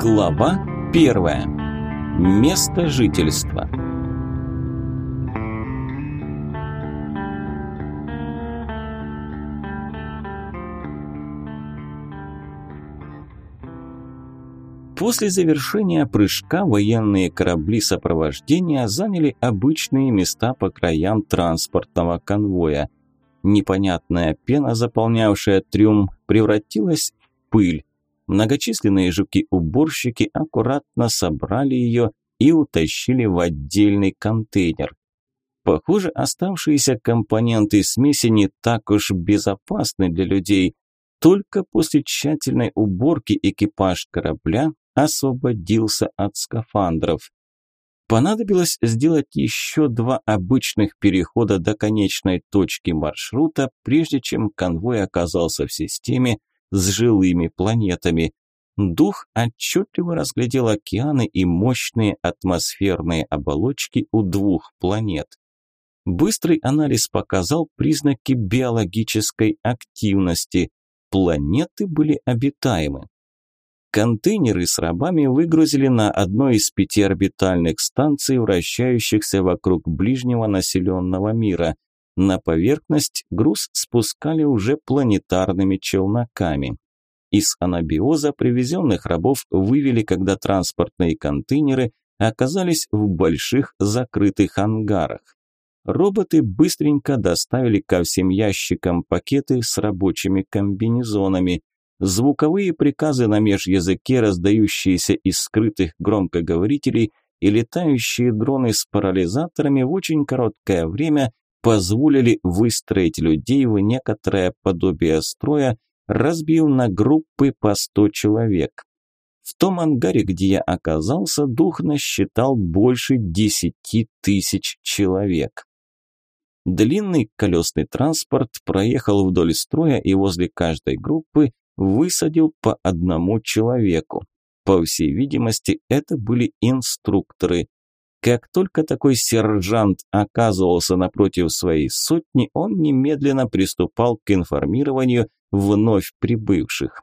Глава 1. Место жительства. После завершения прыжка военные корабли сопровождения заняли обычные места по краям транспортного конвоя. Непонятная пена, заполнявшая трюм, превратилась в пыль, Многочисленные жуки-уборщики аккуратно собрали ее и утащили в отдельный контейнер. Похоже, оставшиеся компоненты смеси не так уж безопасны для людей. Только после тщательной уборки экипаж корабля освободился от скафандров. Понадобилось сделать еще два обычных перехода до конечной точки маршрута, прежде чем конвой оказался в системе, с жилыми планетами. Дух отчетливо разглядел океаны и мощные атмосферные оболочки у двух планет. Быстрый анализ показал признаки биологической активности. Планеты были обитаемы. Контейнеры с рабами выгрузили на одной из пяти орбитальных станций, вращающихся вокруг ближнего населенного мира – на поверхность груз спускали уже планетарными челноками. Из анабиоза привезенных рабов вывели, когда транспортные контейнеры оказались в больших закрытых ангарах. Роботы быстренько доставили ко всем ящикам пакеты с рабочими комбинезонами. Звуковые приказы на межязыке, раздающиеся из скрытых громкоговорителей, и летающие дроны с парализаторами в очень короткое время позволили выстроить людей в некоторое подобие строя, разбив на группы по сто человек. В том ангаре, где я оказался, дух насчитал больше десяти тысяч человек. Длинный колесный транспорт проехал вдоль строя и возле каждой группы высадил по одному человеку. По всей видимости, это были инструкторы. Как только такой сержант оказывался напротив своей сотни, он немедленно приступал к информированию вновь прибывших.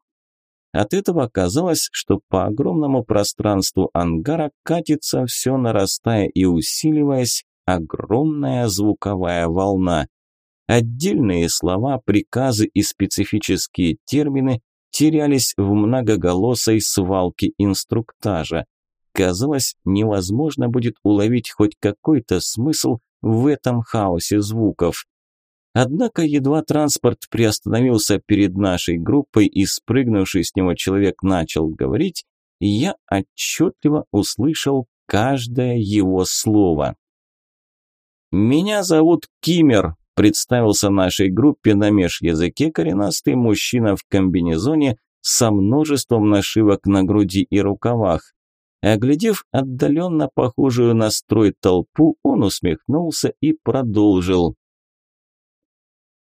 От этого оказалось, что по огромному пространству ангара катится все нарастая и усиливаясь огромная звуковая волна. Отдельные слова, приказы и специфические термины терялись в многоголосой свалке инструктажа. Казалось, невозможно будет уловить хоть какой-то смысл в этом хаосе звуков. Однако едва транспорт приостановился перед нашей группой и спрыгнувший с него человек начал говорить, я отчетливо услышал каждое его слово. «Меня зовут Кимер», – представился нашей группе на межязыке коренастый мужчина в комбинезоне со множеством нашивок на груди и рукавах. А Оглядев отдаленно похожую на строй толпу, он усмехнулся и продолжил.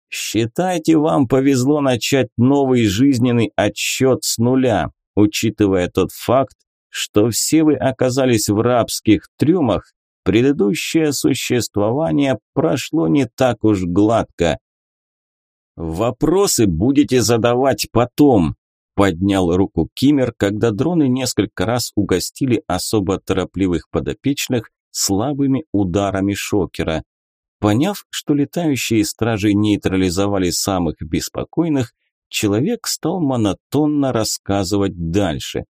«Считайте, вам повезло начать новый жизненный отсчет с нуля, учитывая тот факт, что все вы оказались в рабских трюмах, предыдущее существование прошло не так уж гладко. Вопросы будете задавать потом, Поднял руку Кимер, когда дроны несколько раз угостили особо торопливых подопечных слабыми ударами шокера. Поняв, что летающие стражи нейтрализовали самых беспокойных, человек стал монотонно рассказывать дальше.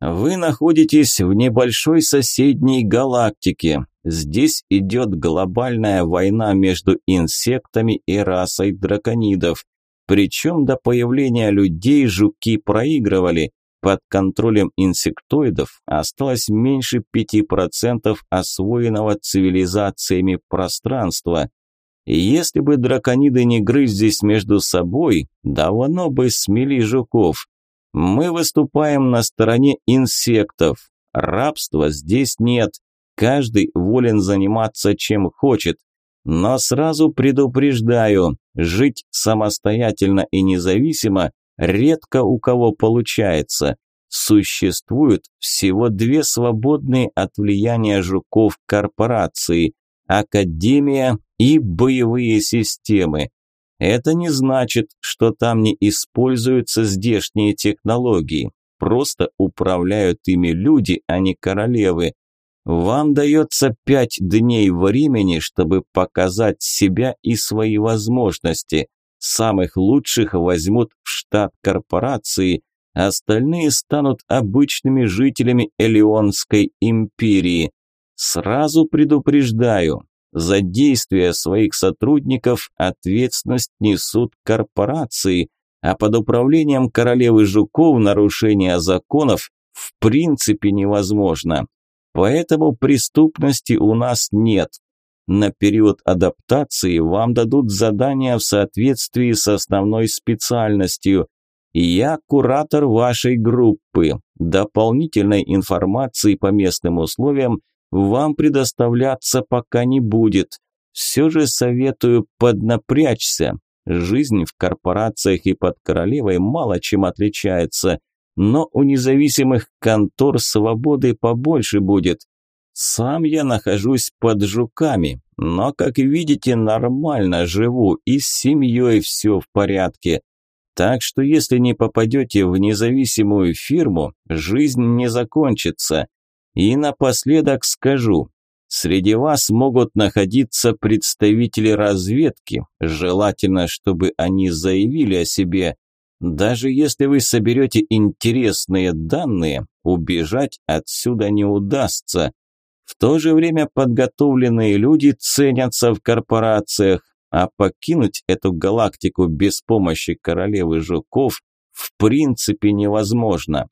Вы находитесь в небольшой соседней галактике. Здесь идет глобальная война между инсектами и расой драконидов. Причем до появления людей жуки проигрывали. Под контролем инсектоидов осталось меньше 5% освоенного цивилизациями пространства. И если бы дракониды не грызлись между собой, давно бы смели жуков. Мы выступаем на стороне инсектов. Рабства здесь нет. Каждый волен заниматься чем хочет. Но сразу предупреждаю, жить самостоятельно и независимо редко у кого получается. Существуют всего две свободные от влияния жуков корпорации – Академия и боевые системы. Это не значит, что там не используются здешние технологии. Просто управляют ими люди, а не королевы. Вам дается пять дней времени, чтобы показать себя и свои возможности. Самых лучших возьмут в штат корпорации, остальные станут обычными жителями Элеонской империи. Сразу предупреждаю, за действия своих сотрудников ответственность несут корпорации, а под управлением королевы жуков нарушение законов в принципе невозможно. Поэтому преступности у нас нет. На период адаптации вам дадут задания в соответствии с основной специальностью. Я куратор вашей группы. Дополнительной информации по местным условиям вам предоставляться пока не будет. Все же советую поднапрячься. Жизнь в корпорациях и под королевой мало чем отличается – но у независимых контор свободы побольше будет. Сам я нахожусь под жуками, но, как видите, нормально живу и с семьей все в порядке. Так что если не попадете в независимую фирму, жизнь не закончится. И напоследок скажу, среди вас могут находиться представители разведки, желательно, чтобы они заявили о себе, даже если вы соберете интересные данные, убежать отсюда не удастся. В то же время подготовленные люди ценятся в корпорациях, а покинуть эту галактику без помощи королевы жуков в принципе невозможно.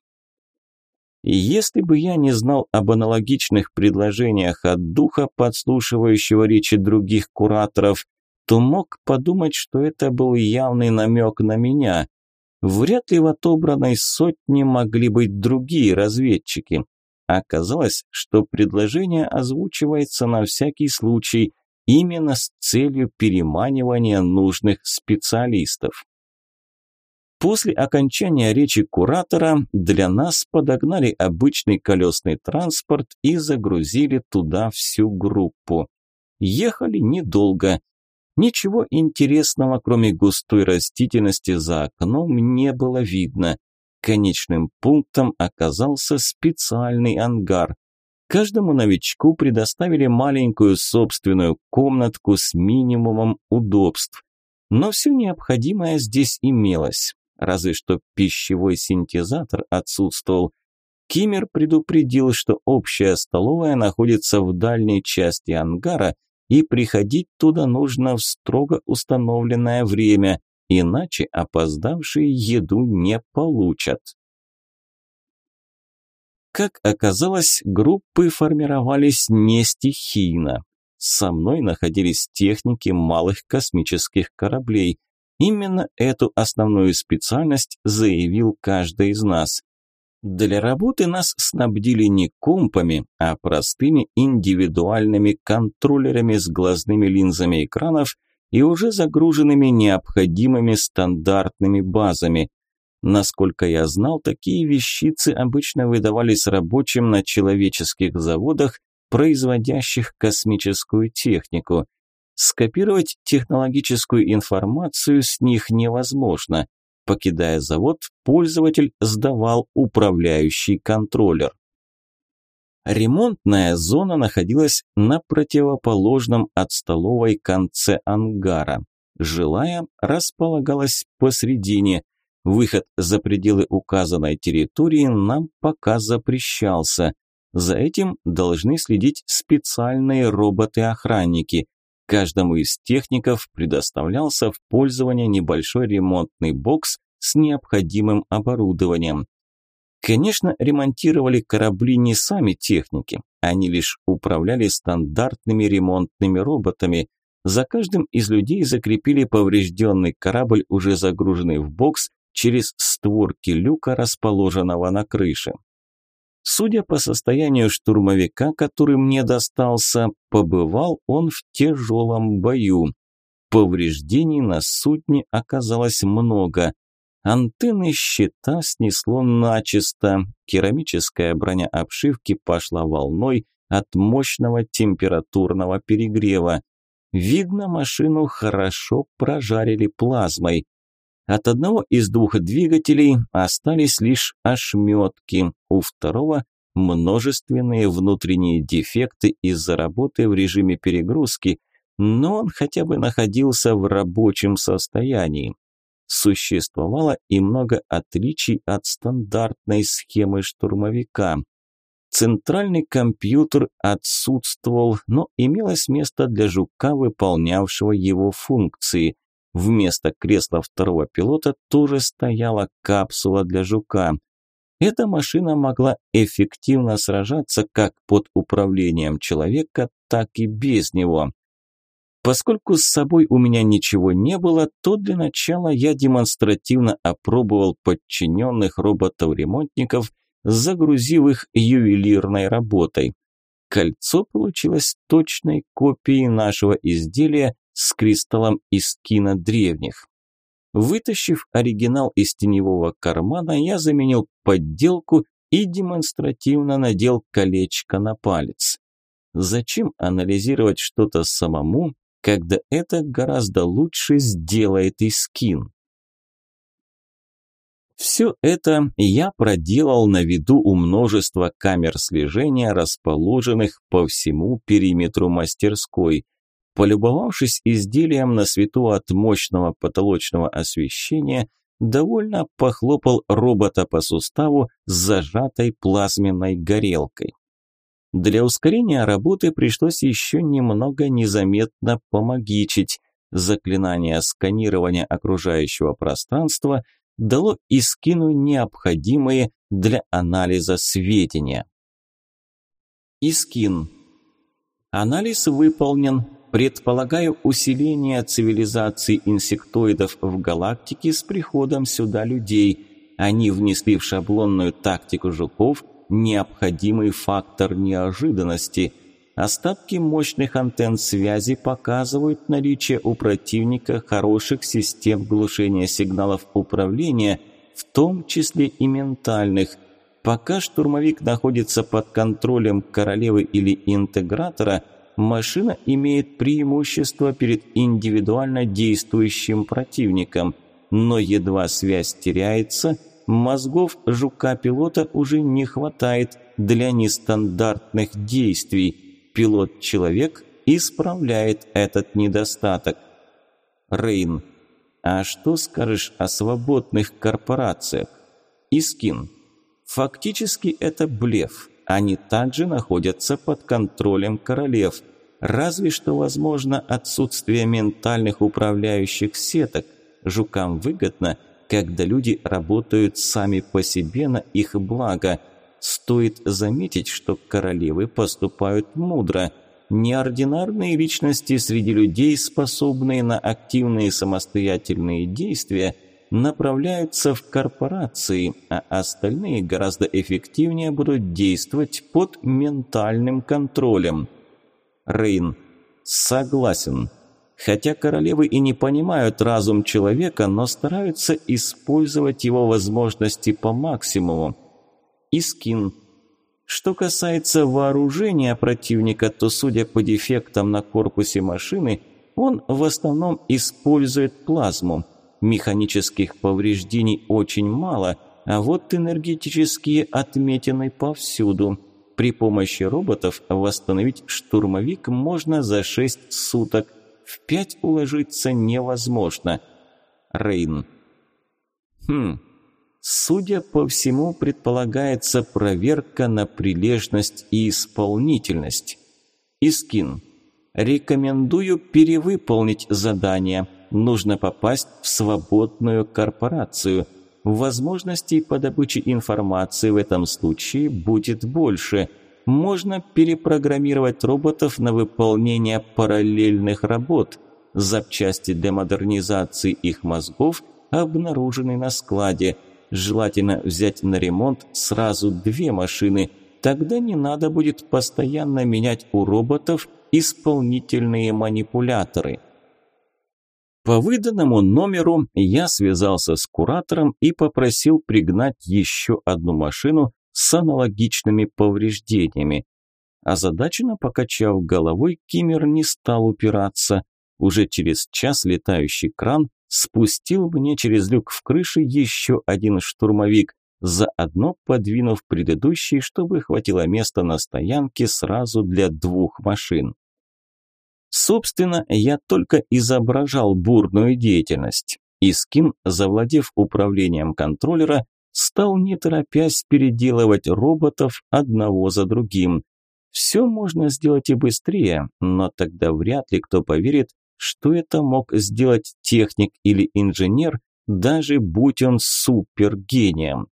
Если бы я не знал об аналогичных предложениях от духа, подслушивающего речи других кураторов, то мог подумать, что это был явный намек на меня – Вряд ли в отобранной сотне могли быть другие разведчики. Оказалось, что предложение озвучивается на всякий случай именно с целью переманивания нужных специалистов. После окончания речи куратора для нас подогнали обычный колесный транспорт и загрузили туда всю группу. Ехали недолго, Ничего интересного, кроме густой растительности за окном, не было видно. Конечным пунктом оказался специальный ангар. Каждому новичку предоставили маленькую собственную комнатку с минимумом удобств. Но все необходимое здесь имелось, разве что пищевой синтезатор отсутствовал. Кимер предупредил, что общая столовая находится в дальней части ангара – и приходить туда нужно в строго установленное время, иначе опоздавшие еду не получат. Как оказалось, группы формировались не стихийно. Со мной находились техники малых космических кораблей. Именно эту основную специальность заявил каждый из нас. Для работы нас снабдили не компами, а простыми индивидуальными контроллерами с глазными линзами экранов и уже загруженными необходимыми стандартными базами. Насколько я знал, такие вещицы обычно выдавались рабочим на человеческих заводах, производящих космическую технику. Скопировать технологическую информацию с них невозможно. Покидая завод, пользователь сдавал управляющий контроллер. Ремонтная зона находилась на противоположном от столовой конце ангара. Жилая располагалась посредине. Выход за пределы указанной территории нам пока запрещался. За этим должны следить специальные роботы-охранники. Каждому из техников предоставлялся в пользование небольшой ремонтный бокс с необходимым оборудованием. Конечно, ремонтировали корабли не сами техники, они лишь управляли стандартными ремонтными роботами. За каждым из людей закрепили поврежденный корабль, уже загруженный в бокс, через створки люка, расположенного на крыше. Судя по состоянию штурмовика, который мне достался, побывал он в тяжелом бою. Повреждений на судне оказалось много. Антенны щита снесло начисто, керамическая броня обшивки пошла волной от мощного температурного перегрева. Видно, машину хорошо прожарили плазмой. От одного из двух двигателей остались лишь ошметки, у второго – множественные внутренние дефекты из-за работы в режиме перегрузки, но он хотя бы находился в рабочем состоянии. Существовало и много отличий от стандартной схемы штурмовика. Центральный компьютер отсутствовал, но имелось место для жука, выполнявшего его функции. Вместо кресла второго пилота тоже стояла капсула для жука. Эта машина могла эффективно сражаться как под управлением человека, так и без него. Поскольку с собой у меня ничего не было, то для начала я демонстративно опробовал подчиненных роботов-ремонтников, загрузив их ювелирной работой. Кольцо получилось точной копией нашего изделия, с кристаллом из кино древних. Вытащив оригинал из теневого кармана, я заменил подделку и демонстративно надел колечко на палец. Зачем анализировать что-то самому, когда это гораздо лучше сделает и скин? Все это я проделал на виду у множества камер слежения, расположенных по всему периметру мастерской. Полюбовавшись изделием на свету от мощного потолочного освещения, довольно похлопал робота по суставу с зажатой плазменной горелкой. Для ускорения работы пришлось еще немного незаметно помогичить. Заклинание сканирования окружающего пространства дало Искину необходимые для анализа сведения. Искин. Анализ выполнен, Предполагаю усиление цивилизации инсектоидов в галактике с приходом сюда людей. Они внесли в шаблонную тактику жуков необходимый фактор неожиданности. Остатки мощных антенн связи показывают наличие у противника хороших систем глушения сигналов управления, в том числе и ментальных. Пока штурмовик находится под контролем королевы или интегратора – машина имеет преимущество перед индивидуально действующим противником, но едва связь теряется, мозгов жука-пилота уже не хватает для нестандартных действий. Пилот-человек исправляет этот недостаток. Рейн. А что скажешь о свободных корпорациях? Искин. Фактически это блеф они также находятся под контролем королев, разве что возможно отсутствие ментальных управляющих сеток. Жукам выгодно, когда люди работают сами по себе на их благо. Стоит заметить, что королевы поступают мудро. Неординарные личности среди людей, способные на активные самостоятельные действия – направляются в корпорации, а остальные гораздо эффективнее будут действовать под ментальным контролем. Рейн. Согласен. Хотя королевы и не понимают разум человека, но стараются использовать его возможности по максимуму. Искин. Что касается вооружения противника, то, судя по дефектам на корпусе машины, он в основном использует плазму. Механических повреждений очень мало, а вот энергетические отметины повсюду. При помощи роботов восстановить штурмовик можно за шесть суток. В пять уложиться невозможно. Рейн. Хм. Судя по всему, предполагается проверка на прилежность и исполнительность. Искин. Рекомендую перевыполнить задание нужно попасть в свободную корпорацию. Возможностей по добыче информации в этом случае будет больше. Можно перепрограммировать роботов на выполнение параллельных работ. Запчасти для модернизации их мозгов обнаружены на складе. Желательно взять на ремонт сразу две машины – тогда не надо будет постоянно менять у роботов исполнительные манипуляторы. По выданному номеру я связался с куратором и попросил пригнать еще одну машину с аналогичными повреждениями. Озадаченно покачав головой, Кимер не стал упираться. Уже через час летающий кран спустил мне через люк в крыше еще один штурмовик, заодно подвинув предыдущий, чтобы хватило места на стоянке сразу для двух машин. Собственно, я только изображал бурную деятельность. И Искин, завладев управлением контроллера, стал не торопясь переделывать роботов одного за другим. Все можно сделать и быстрее, но тогда вряд ли кто поверит, что это мог сделать техник или инженер, даже будь он супергением.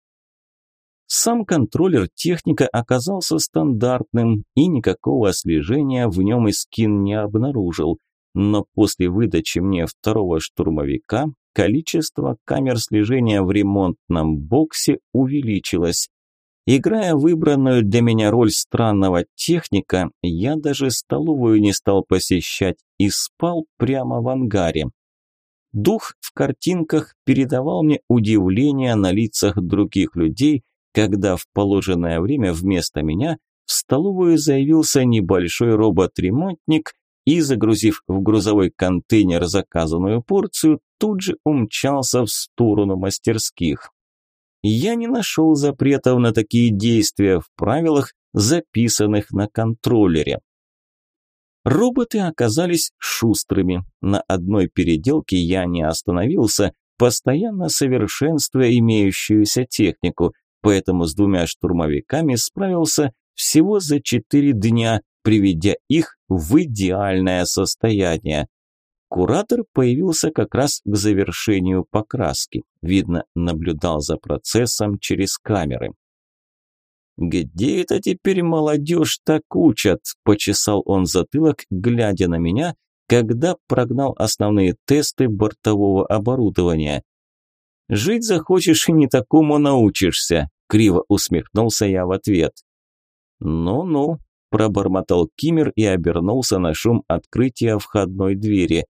Сам контроллер техника оказался стандартным, и никакого слежения в нем Искин не обнаружил. Но после выдачи мне второго штурмовика количество камер слежения в ремонтном боксе увеличилось. Играя выбранную для меня роль странного техника, я даже столовую не стал посещать и спал прямо в ангаре. Дух в картинках передавал мне удивление на лицах других людей – когда в положенное время вместо меня в столовую заявился небольшой робот-ремонтник и, загрузив в грузовой контейнер заказанную порцию, тут же умчался в сторону мастерских. Я не нашел запретов на такие действия в правилах, записанных на контроллере. Роботы оказались шустрыми. На одной переделке я не остановился, постоянно совершенствуя имеющуюся технику, поэтому с двумя штурмовиками справился всего за четыре дня, приведя их в идеальное состояние. Куратор появился как раз к завершению покраски. Видно, наблюдал за процессом через камеры. «Где это теперь молодежь так учат?» – почесал он затылок, глядя на меня, когда прогнал основные тесты бортового оборудования. «Жить захочешь и не такому научишься», Криво усмехнулся я в ответ. «Ну-ну», – пробормотал Кимер и обернулся на шум открытия входной двери.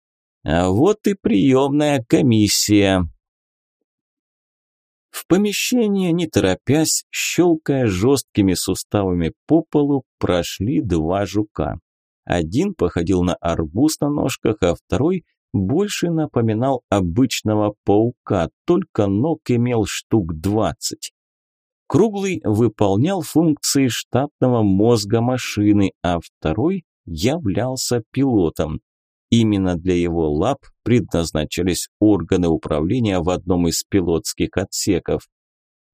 «А вот и приемная комиссия». В помещение, не торопясь, щелкая жесткими суставами по полу, прошли два жука. Один походил на арбуз на ножках, а второй больше напоминал обычного паука, только ног имел штук двадцать. Круглый выполнял функции штатного мозга машины, а второй являлся пилотом. Именно для его лап предназначались органы управления в одном из пилотских отсеков.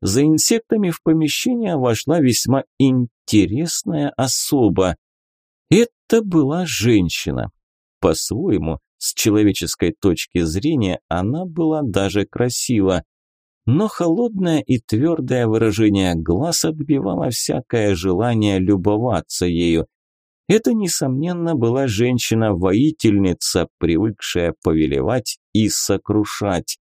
За инсектами в помещение вошла весьма интересная особа. Это была женщина. По-своему, с человеческой точки зрения, она была даже красива но холодное и твердое выражение глаз отбивало всякое желание любоваться ею. Это, несомненно, была женщина-воительница, привыкшая повелевать и сокрушать.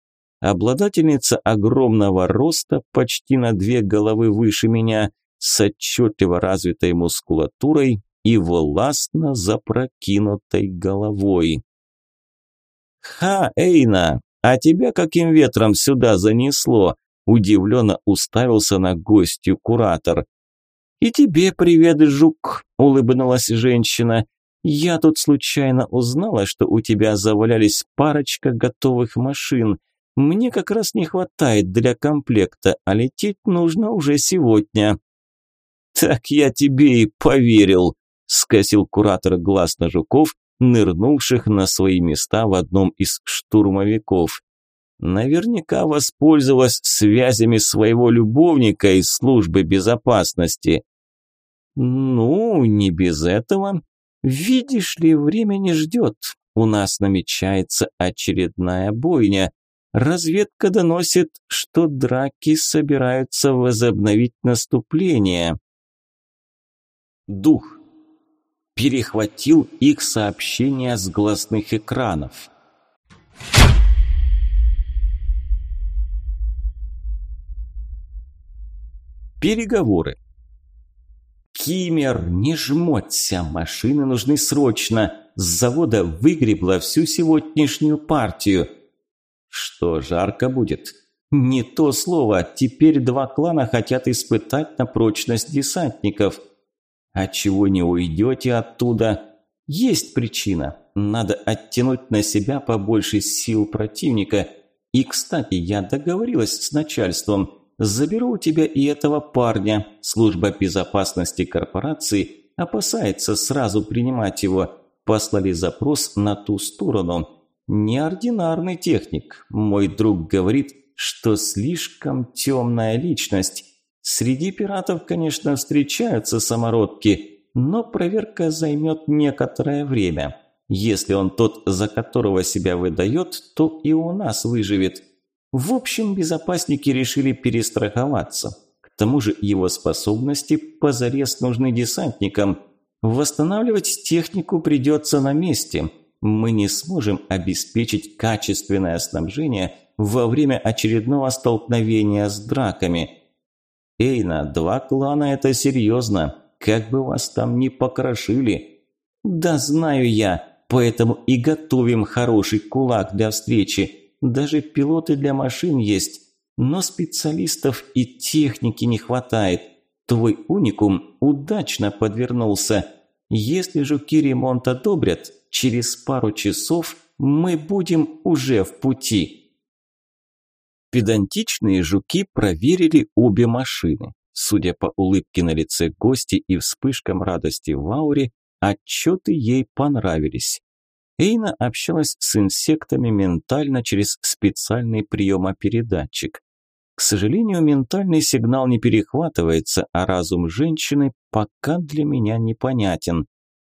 Обладательница огромного роста, почти на две головы выше меня, с отчетливо развитой мускулатурой и властно запрокинутой головой. «Ха, Эйна!» «А тебя каким ветром сюда занесло?» – удивленно уставился на гостью куратор. «И тебе привет, жук!» – улыбнулась женщина. «Я тут случайно узнала, что у тебя завалялись парочка готовых машин. Мне как раз не хватает для комплекта, а лететь нужно уже сегодня». «Так я тебе и поверил», – скосил куратор глаз на жуков нырнувших на свои места в одном из штурмовиков. Наверняка воспользовалась связями своего любовника из службы безопасности. Ну, не без этого. Видишь ли, время не ждет. У нас намечается очередная бойня. Разведка доносит, что драки собираются возобновить наступление. Дух перехватил их сообщения с гласных экранов. Переговоры. «Кимер, не жмоться, машины нужны срочно. С завода выгребла всю сегодняшнюю партию». «Что, жарко будет?» «Не то слово. Теперь два клана хотят испытать на прочность десантников». А чего не уйдете оттуда? Есть причина. Надо оттянуть на себя побольше сил противника. И, кстати, я договорилась с начальством. Заберу у тебя и этого парня. Служба безопасности корпорации опасается сразу принимать его. Послали запрос на ту сторону. Неординарный техник. Мой друг говорит, что слишком темная личность. Среди пиратов, конечно, встречаются самородки, но проверка займет некоторое время. Если он тот, за которого себя выдает, то и у нас выживет. В общем, безопасники решили перестраховаться. К тому же его способности позарез нужны десантникам. Восстанавливать технику придется на месте. Мы не сможем обеспечить качественное снабжение во время очередного столкновения с драками – Эйна, два клана – это серьезно. Как бы вас там ни покрошили. Да знаю я, поэтому и готовим хороший кулак для встречи. Даже пилоты для машин есть. Но специалистов и техники не хватает. Твой уникум удачно подвернулся. Если жуки ремонт одобрят, через пару часов мы будем уже в пути. Педантичные жуки проверили обе машины. Судя по улыбке на лице гости и вспышкам радости в ауре, отчеты ей понравились. Эйна общалась с инсектами ментально через специальный приемопередатчик. К сожалению, ментальный сигнал не перехватывается, а разум женщины пока для меня непонятен.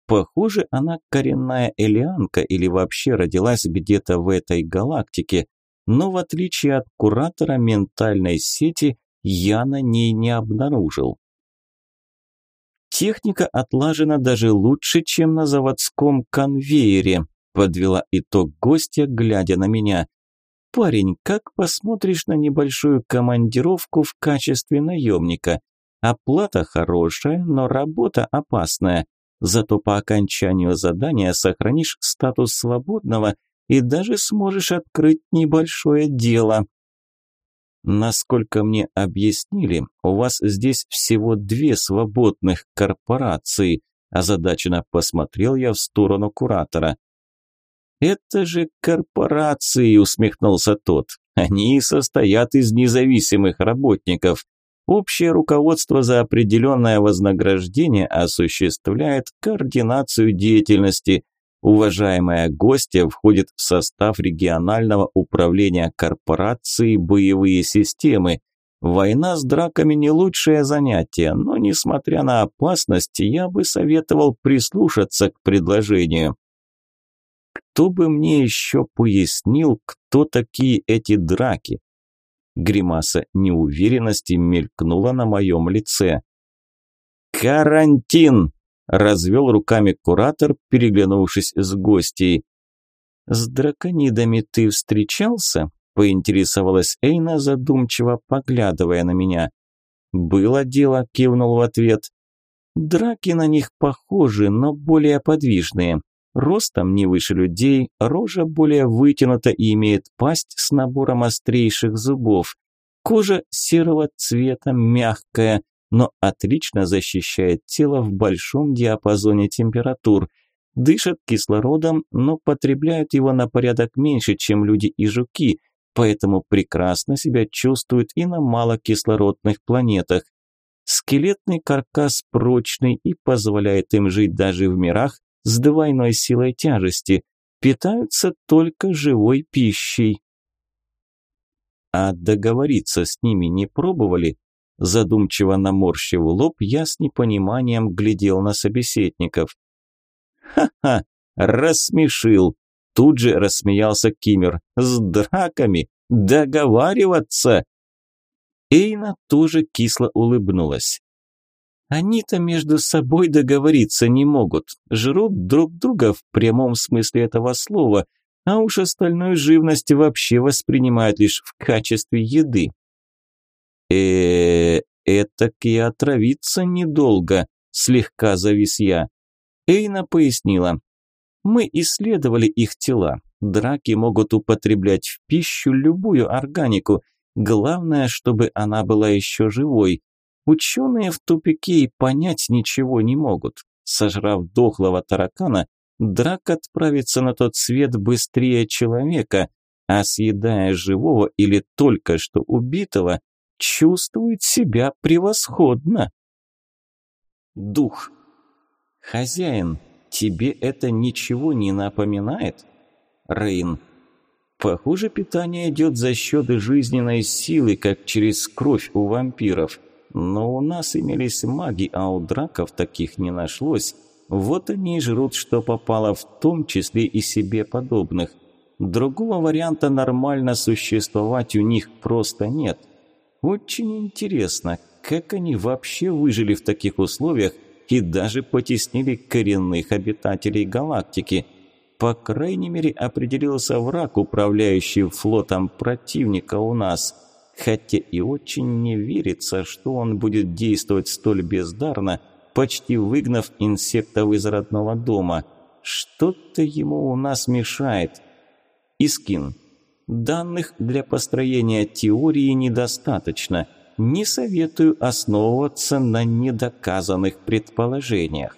Похоже, она коренная элианка или вообще родилась где-то в этой галактике, но в отличие от куратора ментальной сети, я на ней не обнаружил. Техника отлажена даже лучше, чем на заводском конвейере, подвела итог гостья, глядя на меня. Парень, как посмотришь на небольшую командировку в качестве наемника? Оплата хорошая, но работа опасная. Зато по окончанию задания сохранишь статус свободного и даже сможешь открыть небольшое дело. Насколько мне объяснили, у вас здесь всего две свободных корпорации, озадаченно посмотрел я в сторону куратора. Это же корпорации, усмехнулся тот. Они состоят из независимых работников. Общее руководство за определенное вознаграждение осуществляет координацию деятельности – Уважаемая гостья входит в состав регионального управления корпорации «Боевые системы». Война с драками не лучшее занятие, но, несмотря на опасность, я бы советовал прислушаться к предложению. Кто бы мне еще пояснил, кто такие эти драки? Гримаса неуверенности мелькнула на моем лице. «Карантин!» развел руками куратор, переглянувшись с гостьей. «С драконидами ты встречался?» – поинтересовалась Эйна, задумчиво поглядывая на меня. «Было дело», – кивнул в ответ. «Драки на них похожи, но более подвижные. Ростом не выше людей, рожа более вытянута и имеет пасть с набором острейших зубов. Кожа серого цвета, мягкая, но отлично защищает тело в большом диапазоне температур. Дышат кислородом, но потребляют его на порядок меньше, чем люди и жуки, поэтому прекрасно себя чувствуют и на малокислородных планетах. Скелетный каркас прочный и позволяет им жить даже в мирах с двойной силой тяжести. Питаются только живой пищей. А договориться с ними не пробовали, Задумчиво наморщив лоб, я с непониманием глядел на собеседников. «Ха-ха! Рассмешил!» Тут же рассмеялся Кимер. «С драками! Договариваться!» Эйна тоже кисло улыбнулась. «Они-то между собой договориться не могут, жрут друг друга в прямом смысле этого слова, а уж остальную живность вообще воспринимают лишь в качестве еды э этак и отравиться недолго», – слегка завис я. Эйна пояснила. «Мы исследовали их тела. Драки могут употреблять в пищу любую органику. Главное, чтобы она была еще живой. Ученые в тупике и понять ничего не могут. Сожрав дохлого таракана, драк отправится на тот свет быстрее человека, а съедая живого или только что убитого, чувствует себя превосходно. Дух. Хозяин, тебе это ничего не напоминает? Рейн. Похоже, питание идет за счет жизненной силы, как через кровь у вампиров. Но у нас имелись маги, а у драков таких не нашлось. Вот они и жрут, что попало, в том числе и себе подобных. Другого варианта нормально существовать у них просто нет. Очень интересно, как они вообще выжили в таких условиях и даже потеснили коренных обитателей галактики. По крайней мере, определился враг, управляющий флотом противника у нас. Хотя и очень не верится, что он будет действовать столь бездарно, почти выгнав инсектов из родного дома. Что-то ему у нас мешает. Искин. Данных для построения теории недостаточно. Не советую основываться на недоказанных предположениях.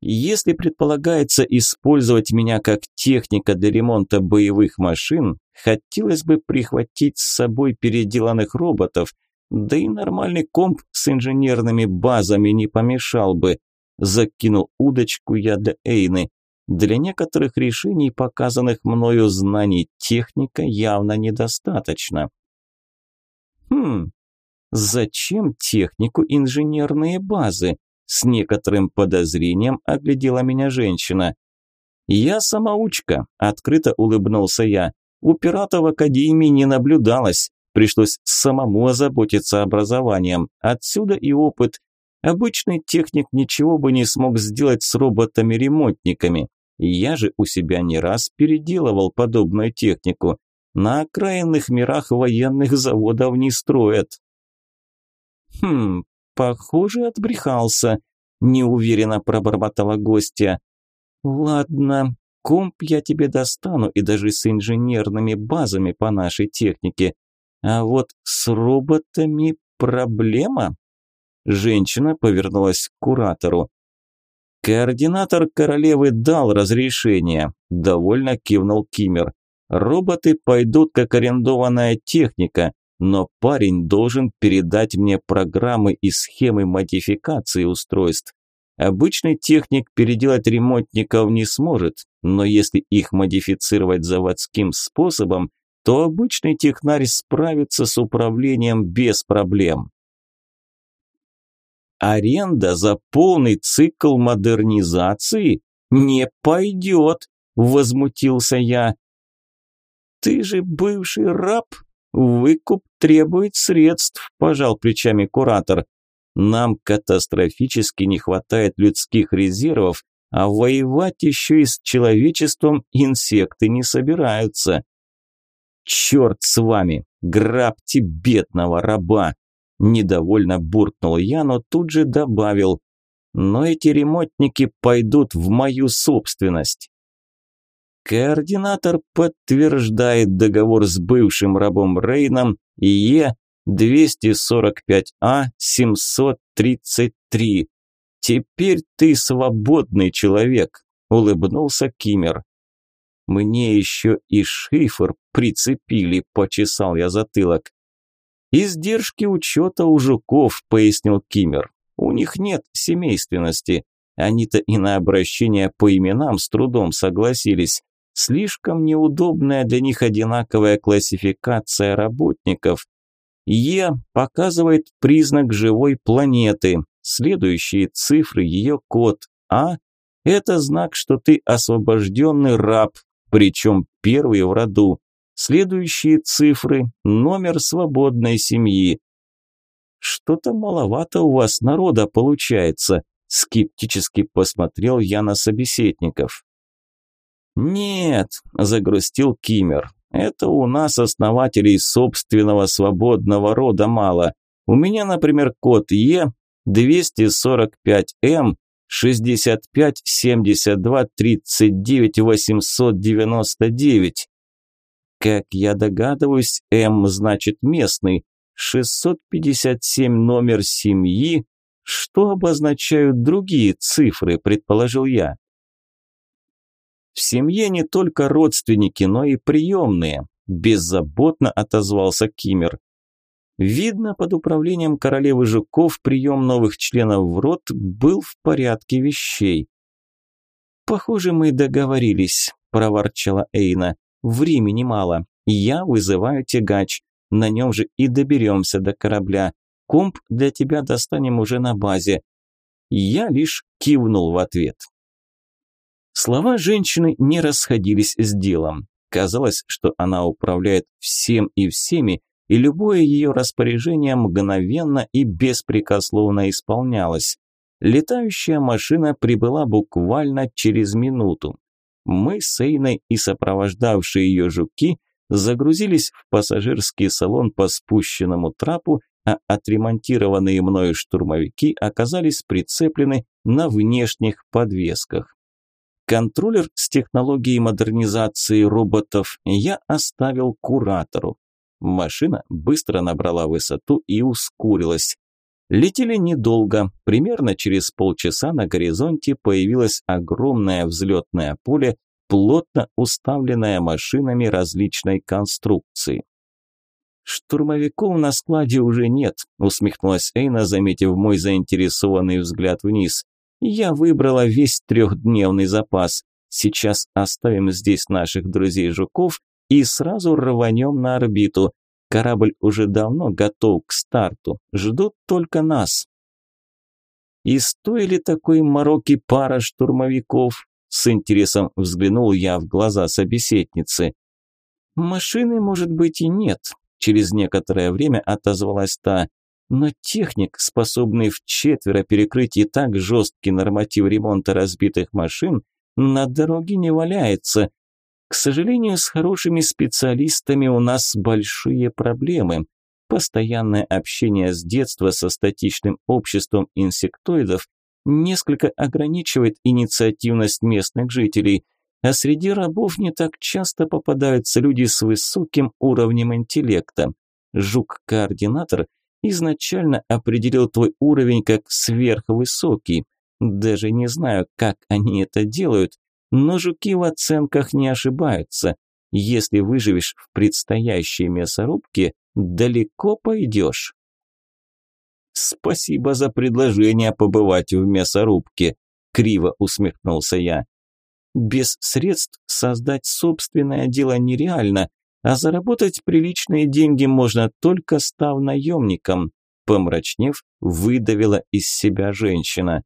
Если предполагается использовать меня как техника для ремонта боевых машин, хотелось бы прихватить с собой переделанных роботов, да и нормальный комп с инженерными базами не помешал бы. Закинул удочку я для Эйны. Для некоторых решений, показанных мною знаний техника, явно недостаточно. Хм, зачем технику инженерные базы? С некоторым подозрением оглядела меня женщина. «Я самоучка», – открыто улыбнулся я. «У пирата в академии не наблюдалось. Пришлось самому озаботиться образованием. Отсюда и опыт. Обычный техник ничего бы не смог сделать с роботами-ремонтниками. Я же у себя не раз переделывал подобную технику. На окраинных мирах военных заводов не строят. Хм, похоже, отбрехался, неуверенно пробормотала гостья. Ладно, комп я тебе достану и даже с инженерными базами по нашей технике. А вот с роботами проблема. Женщина повернулась к куратору. Координатор королевы дал разрешение, довольно кивнул Кимер. Роботы пойдут как арендованная техника, но парень должен передать мне программы и схемы модификации устройств. Обычный техник переделать ремонтников не сможет, но если их модифицировать заводским способом, то обычный технарь справится с управлением без проблем. Аренда за полный цикл модернизации не пойдет, возмутился я. Ты же бывший раб, выкуп требует средств, пожал плечами куратор. Нам катастрофически не хватает людских резервов, а воевать еще и с человечеством инсекты не собираются. Черт с вами, грабьте бедного раба! Недовольно буркнул я, но тут же добавил. Но эти ремонтники пойдут в мою собственность. Координатор подтверждает договор с бывшим рабом Рейном Е 245А 733. Теперь ты свободный человек, улыбнулся Кимер. Мне еще и шифр прицепили, почесал я затылок. «Издержки учета у жуков», – пояснил Кимер. «У них нет семейственности. Они-то и на обращение по именам с трудом согласились. Слишком неудобная для них одинаковая классификация работников. Е показывает признак живой планеты. Следующие цифры – ее код. А – это знак, что ты освобожденный раб, причем первый в роду. Следующие цифры, номер свободной семьи. Что-то маловато у вас народа получается, скептически посмотрел я на собеседников. Нет, загрустил Кимер. Это у нас основателей собственного свободного рода мало. У меня, например, код Е 245М 65 72 39 899. Как я догадываюсь, М значит местный, 657 номер семьи. Что обозначают другие цифры, предположил я. В семье не только родственники, но и приемные, беззаботно отозвался Кимер. Видно, под управлением королевы жуков прием новых членов в род был в порядке вещей. «Похоже, мы договорились», – проворчала Эйна. Времени мало. Я вызываю тягач. На нем же и доберемся до корабля. Комп для тебя достанем уже на базе. Я лишь кивнул в ответ. Слова женщины не расходились с делом. Казалось, что она управляет всем и всеми, и любое ее распоряжение мгновенно и беспрекословно исполнялось. Летающая машина прибыла буквально через минуту мы с Эйной и сопровождавшие ее жуки загрузились в пассажирский салон по спущенному трапу, а отремонтированные мною штурмовики оказались прицеплены на внешних подвесках. Контроллер с технологией модернизации роботов я оставил куратору. Машина быстро набрала высоту и ускорилась. Летели недолго. Примерно через полчаса на горизонте появилось огромное взлетное поле, плотно уставленное машинами различной конструкции. «Штурмовиков на складе уже нет», – усмехнулась Эйна, заметив мой заинтересованный взгляд вниз. «Я выбрала весь трехдневный запас. Сейчас оставим здесь наших друзей-жуков и сразу рванем на орбиту. Корабль уже давно готов к старту. Ждут только нас. И стоили такой мороки пара штурмовиков? С интересом взглянул я в глаза собеседницы. Машины, может быть, и нет. Через некоторое время отозвалась та. Но техник, способный в четверо перекрыть и так жесткий норматив ремонта разбитых машин, на дороге не валяется, к сожалению, с хорошими специалистами у нас большие проблемы. Постоянное общение с детства со статичным обществом инсектоидов несколько ограничивает инициативность местных жителей, а среди рабов не так часто попадаются люди с высоким уровнем интеллекта. Жук-координатор изначально определил твой уровень как сверхвысокий. Даже не знаю, как они это делают, но жуки в оценках не ошибаются. Если выживешь в предстоящей мясорубке, далеко пойдешь. «Спасибо за предложение побывать в мясорубке», – криво усмехнулся я. «Без средств создать собственное дело нереально, а заработать приличные деньги можно только став наемником», – помрачнев, выдавила из себя женщина.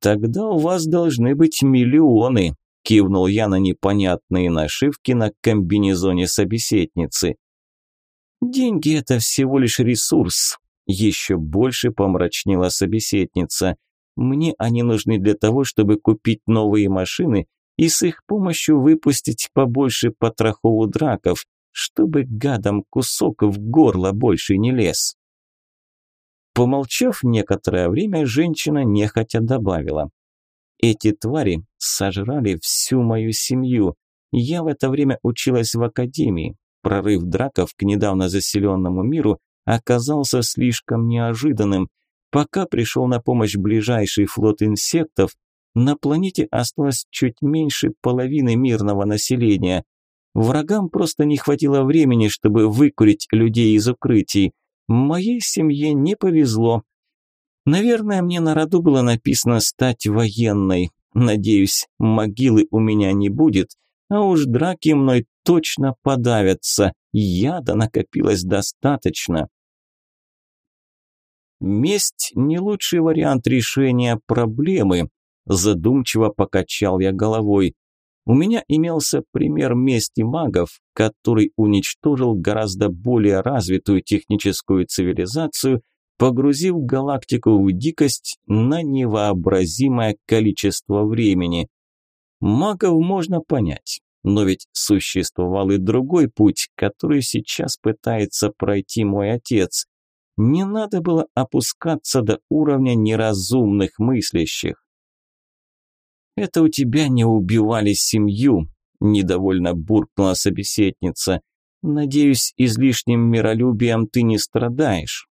Тогда у вас должны быть миллионы, кивнул я на непонятные нашивки на комбинезоне собеседницы. Деньги это всего лишь ресурс, еще больше помрачнела собеседница. Мне они нужны для того, чтобы купить новые машины и с их помощью выпустить побольше потрохову драков, чтобы гадам кусок в горло больше не лез. Помолчав некоторое время, женщина нехотя добавила. «Эти твари сожрали всю мою семью. Я в это время училась в академии. Прорыв драков к недавно заселенному миру оказался слишком неожиданным. Пока пришел на помощь ближайший флот инсектов, на планете осталось чуть меньше половины мирного населения. Врагам просто не хватило времени, чтобы выкурить людей из укрытий. Моей семье не повезло. Наверное, мне на роду было написано стать военной. Надеюсь, могилы у меня не будет, а уж драки мной точно подавятся. Яда накопилось достаточно. Месть не лучший вариант решения проблемы, задумчиво покачал я головой. У меня имелся пример мести магов, который уничтожил гораздо более развитую техническую цивилизацию, погрузив галактику в дикость на невообразимое количество времени. Магов можно понять, но ведь существовал и другой путь, который сейчас пытается пройти мой отец. Не надо было опускаться до уровня неразумных мыслящих. «Это у тебя не убивали семью», – недовольно буркнула собеседница. «Надеюсь, излишним миролюбием ты не страдаешь».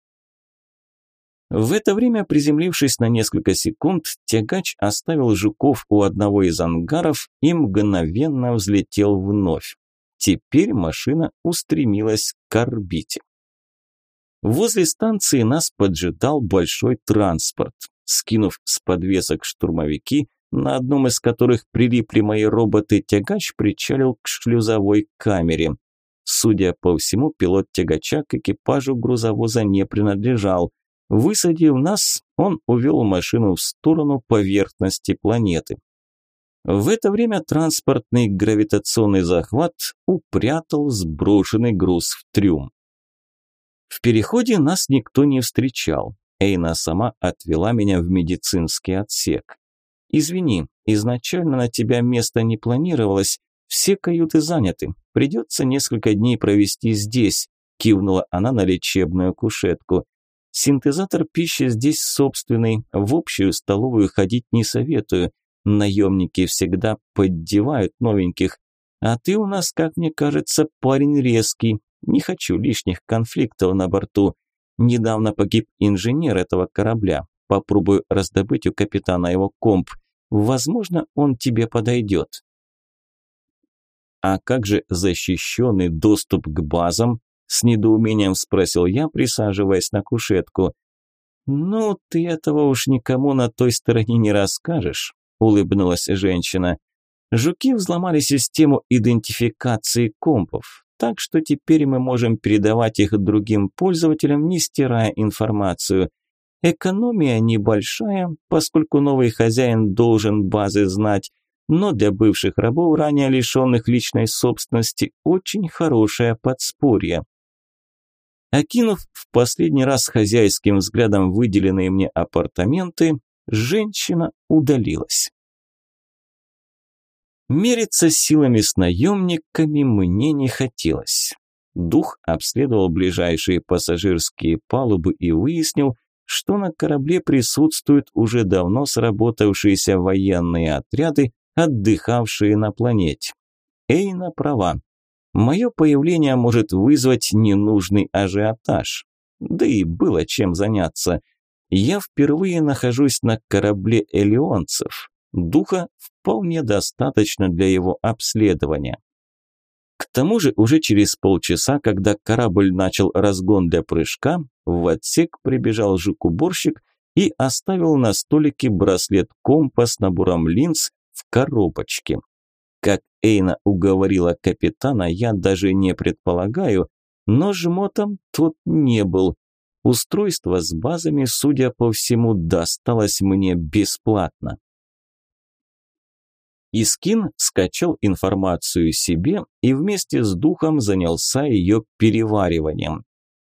В это время, приземлившись на несколько секунд, тягач оставил жуков у одного из ангаров и мгновенно взлетел вновь. Теперь машина устремилась к орбите. Возле станции нас поджидал большой транспорт. Скинув с подвесок штурмовики, на одном из которых прилипли мои роботы, тягач причалил к шлюзовой камере. Судя по всему, пилот тягача к экипажу грузовоза не принадлежал. Высадив нас, он увел машину в сторону поверхности планеты. В это время транспортный гравитационный захват упрятал сброшенный груз в трюм. В переходе нас никто не встречал. Эйна сама отвела меня в медицинский отсек. Извини, изначально на тебя место не планировалось. Все каюты заняты. Придется несколько дней провести здесь», – кивнула она на лечебную кушетку. «Синтезатор пищи здесь собственный. В общую столовую ходить не советую. Наемники всегда поддевают новеньких. А ты у нас, как мне кажется, парень резкий. Не хочу лишних конфликтов на борту. Недавно погиб инженер этого корабля. Попробую раздобыть у капитана его комп. Возможно, он тебе подойдет. «А как же защищенный доступ к базам?» – с недоумением спросил я, присаживаясь на кушетку. «Ну, ты этого уж никому на той стороне не расскажешь», – улыбнулась женщина. «Жуки взломали систему идентификации компов, так что теперь мы можем передавать их другим пользователям, не стирая информацию. Экономия небольшая, поскольку новый хозяин должен базы знать, но для бывших рабов, ранее лишенных личной собственности, очень хорошее подспорье. Окинув в последний раз хозяйским взглядом выделенные мне апартаменты, женщина удалилась. Мериться силами с наемниками мне не хотелось. Дух обследовал ближайшие пассажирские палубы и выяснил, что на корабле присутствуют уже давно сработавшиеся военные отряды, отдыхавшие на планете. Эйна права. Мое появление может вызвать ненужный ажиотаж. Да и было чем заняться. Я впервые нахожусь на корабле элеонцев. Духа вполне достаточно для его обследования. К тому же уже через полчаса, когда корабль начал разгон для прыжка, в отсек прибежал жук-уборщик и оставил на столике браслет-компас на буром линз в коробочке. Как Эйна уговорила капитана, я даже не предполагаю, но жмотом тот не был. Устройство с базами, судя по всему, досталось мне бесплатно. Искин скачал информацию себе и вместе с духом занялся ее перевариванием.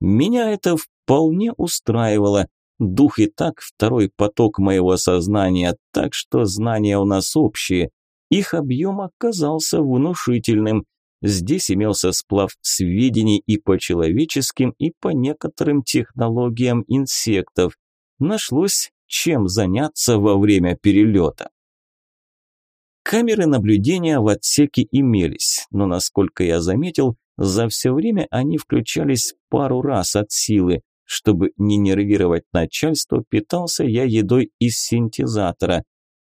Меня это вполне устраивало. Дух и так второй поток моего сознания, так что знания у нас общие. Их объем оказался внушительным. Здесь имелся сплав сведений и по человеческим, и по некоторым технологиям инсектов. Нашлось, чем заняться во время перелета. Камеры наблюдения в отсеке имелись, но, насколько я заметил, за все время они включались пару раз от силы. Чтобы не нервировать начальство, питался я едой из синтезатора.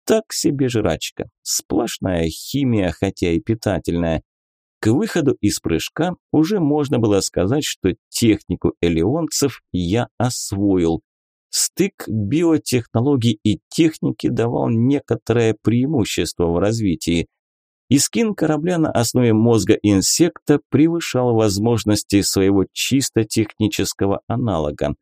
Так себе жрачка. Сплошная химия, хотя и питательная. К выходу из прыжка уже можно было сказать, что технику элеонцев я освоил стык биотехнологий и техники давал некоторое преимущество в развитии. искин корабля на основе мозга инсекта превышал возможности своего чисто технического аналога.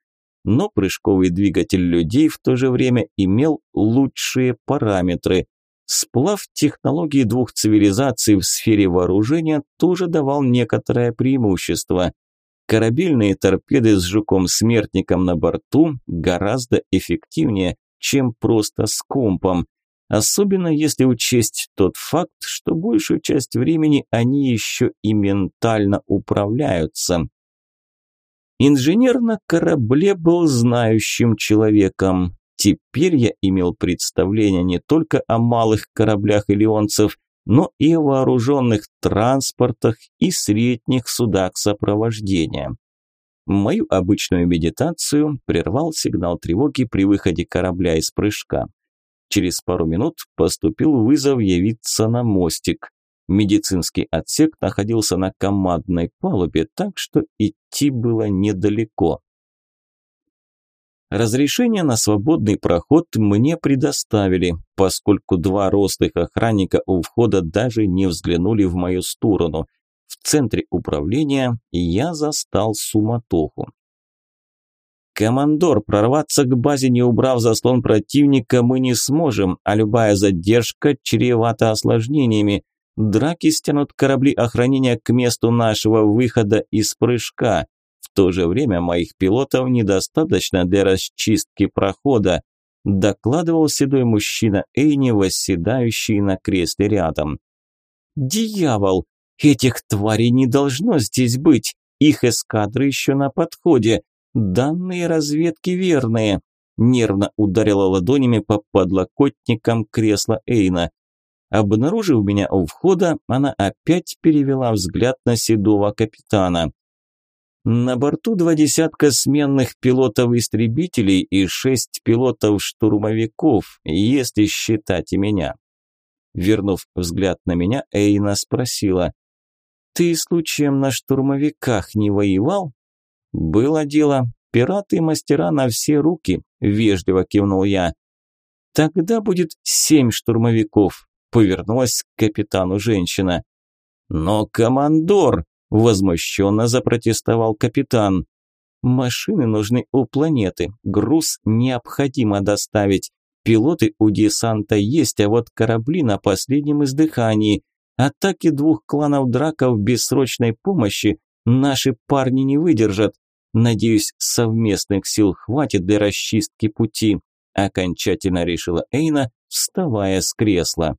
Но прыжковый двигатель людей в то же время имел лучшие параметры. Сплав технологий двух цивилизаций в сфере вооружения тоже давал некоторое преимущество. Корабельные торпеды с жуком-смертником на борту гораздо эффективнее, чем просто с компом, особенно если учесть тот факт, что большую часть времени они еще и ментально управляются. Инженер на корабле был знающим человеком. Теперь я имел представление не только о малых кораблях илионцев, но и в вооруженных транспортах и средних судах сопровождения. Мою обычную медитацию прервал сигнал тревоги при выходе корабля из прыжка. Через пару минут поступил вызов явиться на мостик. Медицинский отсек находился на командной палубе, так что идти было недалеко. Разрешение на свободный проход мне предоставили, поскольку два ростых охранника у входа даже не взглянули в мою сторону. В центре управления я застал суматоху. «Командор, прорваться к базе, не убрав заслон противника, мы не сможем, а любая задержка чревата осложнениями. Драки стянут корабли охранения к месту нашего выхода из прыжка то же время моих пилотов недостаточно для расчистки прохода, докладывал седой мужчина Эйни, восседающий на кресле рядом. «Дьявол! Этих тварей не должно здесь быть! Их эскадры еще на подходе! Данные разведки верные!» Нервно ударила ладонями по подлокотникам кресла Эйна. Обнаружив меня у входа, она опять перевела взгляд на седого капитана. На борту два десятка сменных пилотов-истребителей и шесть пилотов-штурмовиков, если считать и меня. Вернув взгляд на меня, Эйна спросила, «Ты случаем на штурмовиках не воевал?» «Было дело. пираты и мастера на все руки», – вежливо кивнул я. «Тогда будет семь штурмовиков», – повернулась к капитану женщина. «Но командор!» возмущенно запротестовал капитан. Машины нужны у планеты, груз необходимо доставить. Пилоты у десанта есть, а вот корабли на последнем издыхании. Атаки двух кланов драков без срочной помощи наши парни не выдержат. Надеюсь, совместных сил хватит для расчистки пути, окончательно решила Эйна, вставая с кресла.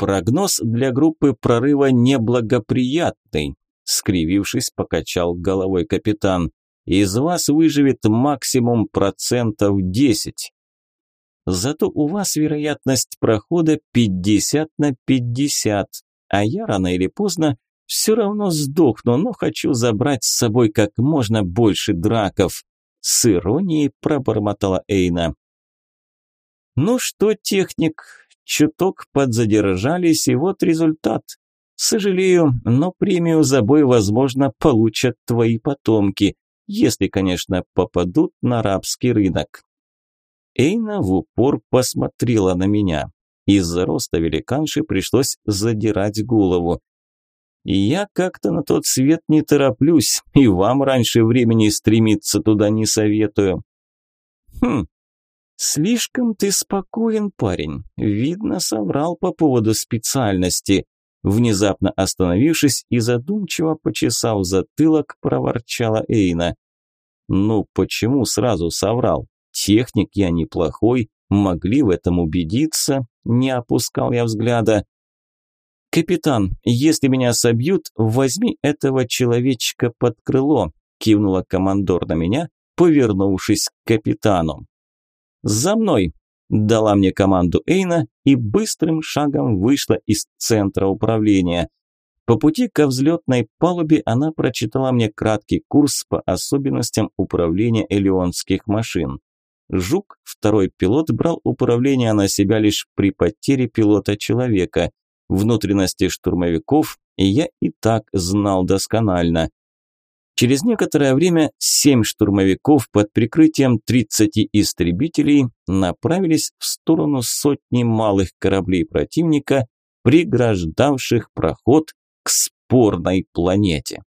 Прогноз для группы прорыва неблагоприятный, скривившись, покачал головой капитан. Из вас выживет максимум процентов 10. Зато у вас вероятность прохода 50 на 50, а я рано или поздно все равно сдохну, но хочу забрать с собой как можно больше драков. С иронией пробормотала Эйна. Ну что, техник, чуток подзадержались, и вот результат. Сожалею, но премию за бой, возможно, получат твои потомки, если, конечно, попадут на арабский рынок. Эйна в упор посмотрела на меня. Из-за роста великанши пришлось задирать голову. «Я как-то на тот свет не тороплюсь, и вам раньше времени стремиться туда не советую». «Хм, «Слишком ты спокоен, парень. Видно, соврал по поводу специальности». Внезапно остановившись и задумчиво почесав затылок, проворчала Эйна. «Ну почему сразу соврал? Техник я неплохой, могли в этом убедиться», – не опускал я взгляда. «Капитан, если меня собьют, возьми этого человечка под крыло», – кивнула командор на меня, повернувшись к капитану. «За мной!» – дала мне команду Эйна и быстрым шагом вышла из центра управления. По пути ко взлетной палубе она прочитала мне краткий курс по особенностям управления элеонских машин. Жук, второй пилот, брал управление на себя лишь при потере пилота человека. Внутренности штурмовиков я и так знал досконально. Через некоторое время семь штурмовиков под прикрытием 30 истребителей направились в сторону сотни малых кораблей противника, преграждавших проход к спорной планете.